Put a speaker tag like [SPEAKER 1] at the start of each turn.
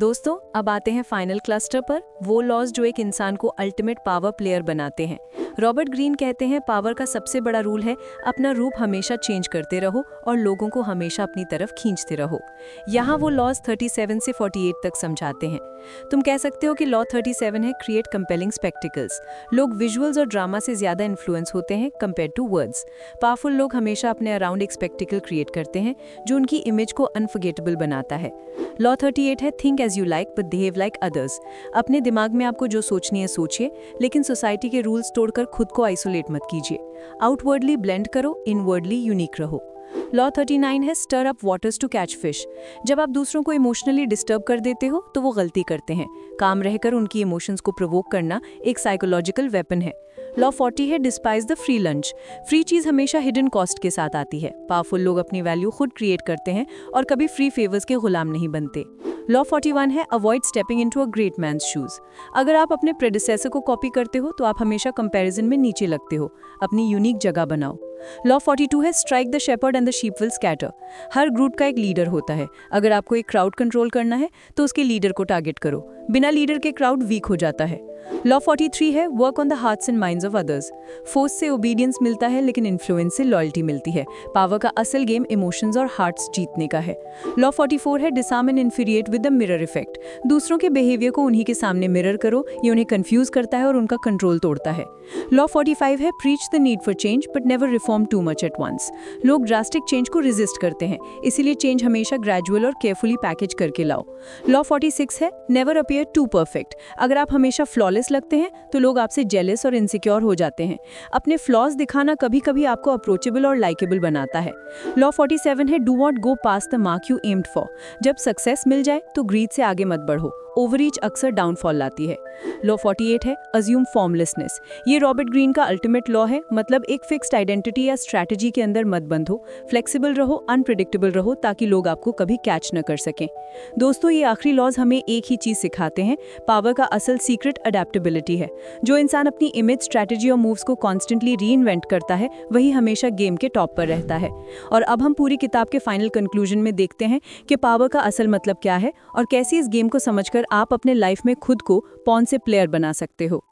[SPEAKER 1] दोस्तों, अब आते हैं फाइनल क्लस्टर पर। वो लॉज जो एक इंसान को अल्टीमेट पावर प्लेयर बनाते हैं। रॉबर्ट ग्रीन कहते हैं पावर का सबसे बड़ा रूल है, अपना रूप हमेशा चेंज करते रहो और लोगों को हमेशा अपनी तरफ़ खींचते रहो। यहाँ वो लॉज 37 से 48 तक समझाते हैं। तुम कह सकते हो कि लॉ 37 है क्रिएट कंपेलिंग स्पेक्टिकल्स लोग विजुअल्स और ड्रामा से ज़्यादा इन्फ्लुएंस होते हैं कंपेयर टू वर्ड्स पावरफुल लोग हमेशा अपने अराउंड एक स्पेक्टिकल क्रिएट करते हैं, जो उनकी इमेज को अनफर्गेटेबल बनाता है। लॉ 38 है think as you like but behave like others अपने दिमाग में आपको जो सोचनी है, सोचिए, लेकिन सोसाइटी के रूल्स तोड़कर खुद को आइसोलेट मत कीजिए। आउटवर्डली ब्लेंड करो इनवर्डली यूनिक रहो। लॉ 39 है stir up waters to catch fish जब आप दूसरों को इमोशनली डिस्टर्ब कर देते हो तो वो गलती करते हैं। काम रहकर उनकी इमोशंस को प्रोवोक करना एक साइकोलॉजिकल वेपन है। लॉ 40 है despise the free lunch free चीज़ हमेशा हिडन कॉस्ट के साथ आती है। पावरफुल लोग अपनी वैल्यू खुद क्रिएट करते हैं और कभी फ्री फेवर्स के गुलाम नहीं बनते। लॉ 41 है avoid stepping into a great man shoes अगर आप अपने प्रेडिसेसर को कॉपी करते हो तो आप हमेशा कंपैरिजन में नीचे लगते हो। अपनी यूनिक जगह बनाओ। लॉ 42 है strike the shepherd and the sheep will scatter her group का एक लीडर होता है। अगर आपको एक क्राउड कंट्रोल करना है तो उसके लीडर को टारगेट करो। बिना लीडर के क्राउड वीक हो जाता है। लॉ 43 है work on the hearts and minds of others force से ओबीडियंस मिलता है, लेकिन इन्फ्लुएंस से लॉयल्टी मिलती है। पावर का असल गेम इमोशंस और हार्ट्स जीतने का है। लॉ 44 है disarm and infuriate with the mirror effect दूसरों के बिहेवियर को उन्हीं के सामने मिरर करो, ये उन्हें कंफ्यूज करता है और उनका कंट्रोल तोड़ता है। लॉ 45 है preach the need for change but never reform too much at once लोग ड्रास्टिक चेंज को रिजिस्ट करते हैं, इसीलिए चेंज हमेशा ग्रेजुअल और केयरफुली पैकेज करके लाओ। लॉ 46 है नेवर अपियर टू परफेक्ट अगर आप हमेशा फ्लॉलेस लगते हैं तो लोग आपसे जेलस और इनसिक्योर हो जाते हैं। अपने फ्लॉज दिखाना कभी कभी आपको अप्रोचेबल और लाइकेबल बनाता है। लॉ 47 है do not go past the mark you aimed for जब सक्सेस मिल जाए तो ग्रीड से आगे मत बढ़ो। ओवरीच अक्सर डाउनफॉल लाती है। लॉ 48 है अज्यूम फॉर्मलेसनेस ये रॉबर्ट ग्रीन का अल्टीमेट लॉ है मतलब एक फिक्स्ड आइडेंटिटी या स्ट्रैटेजी के अंदर मत बंद हो फ्लेक्सिबल रहो अनप्रिडिक्टेबल रहो, ताकि लोग आपको कभी कैच न कर सकें। दोस्तों, ये आखिरी लॉज हमें एक ही चीज़ सिखाते हैं पावर का असल सीक्रेट अडेप्टेबिलिटी है। जो इंसान अपनी इमेज स्ट्रैटेजी और मूव्स को कॉन्स्टेंटली री करता है, वही हमेशा गेम के टॉप पर रहता है। और अब हम पूरी किताब के फाइनल कंक्लूजन में देखते हैं कि पावर का असल मतलब क्या है और कैसे इस गेम को समझकर आप अपने लाइफ में खुद को पौन से प्लेयर बना सकते हो।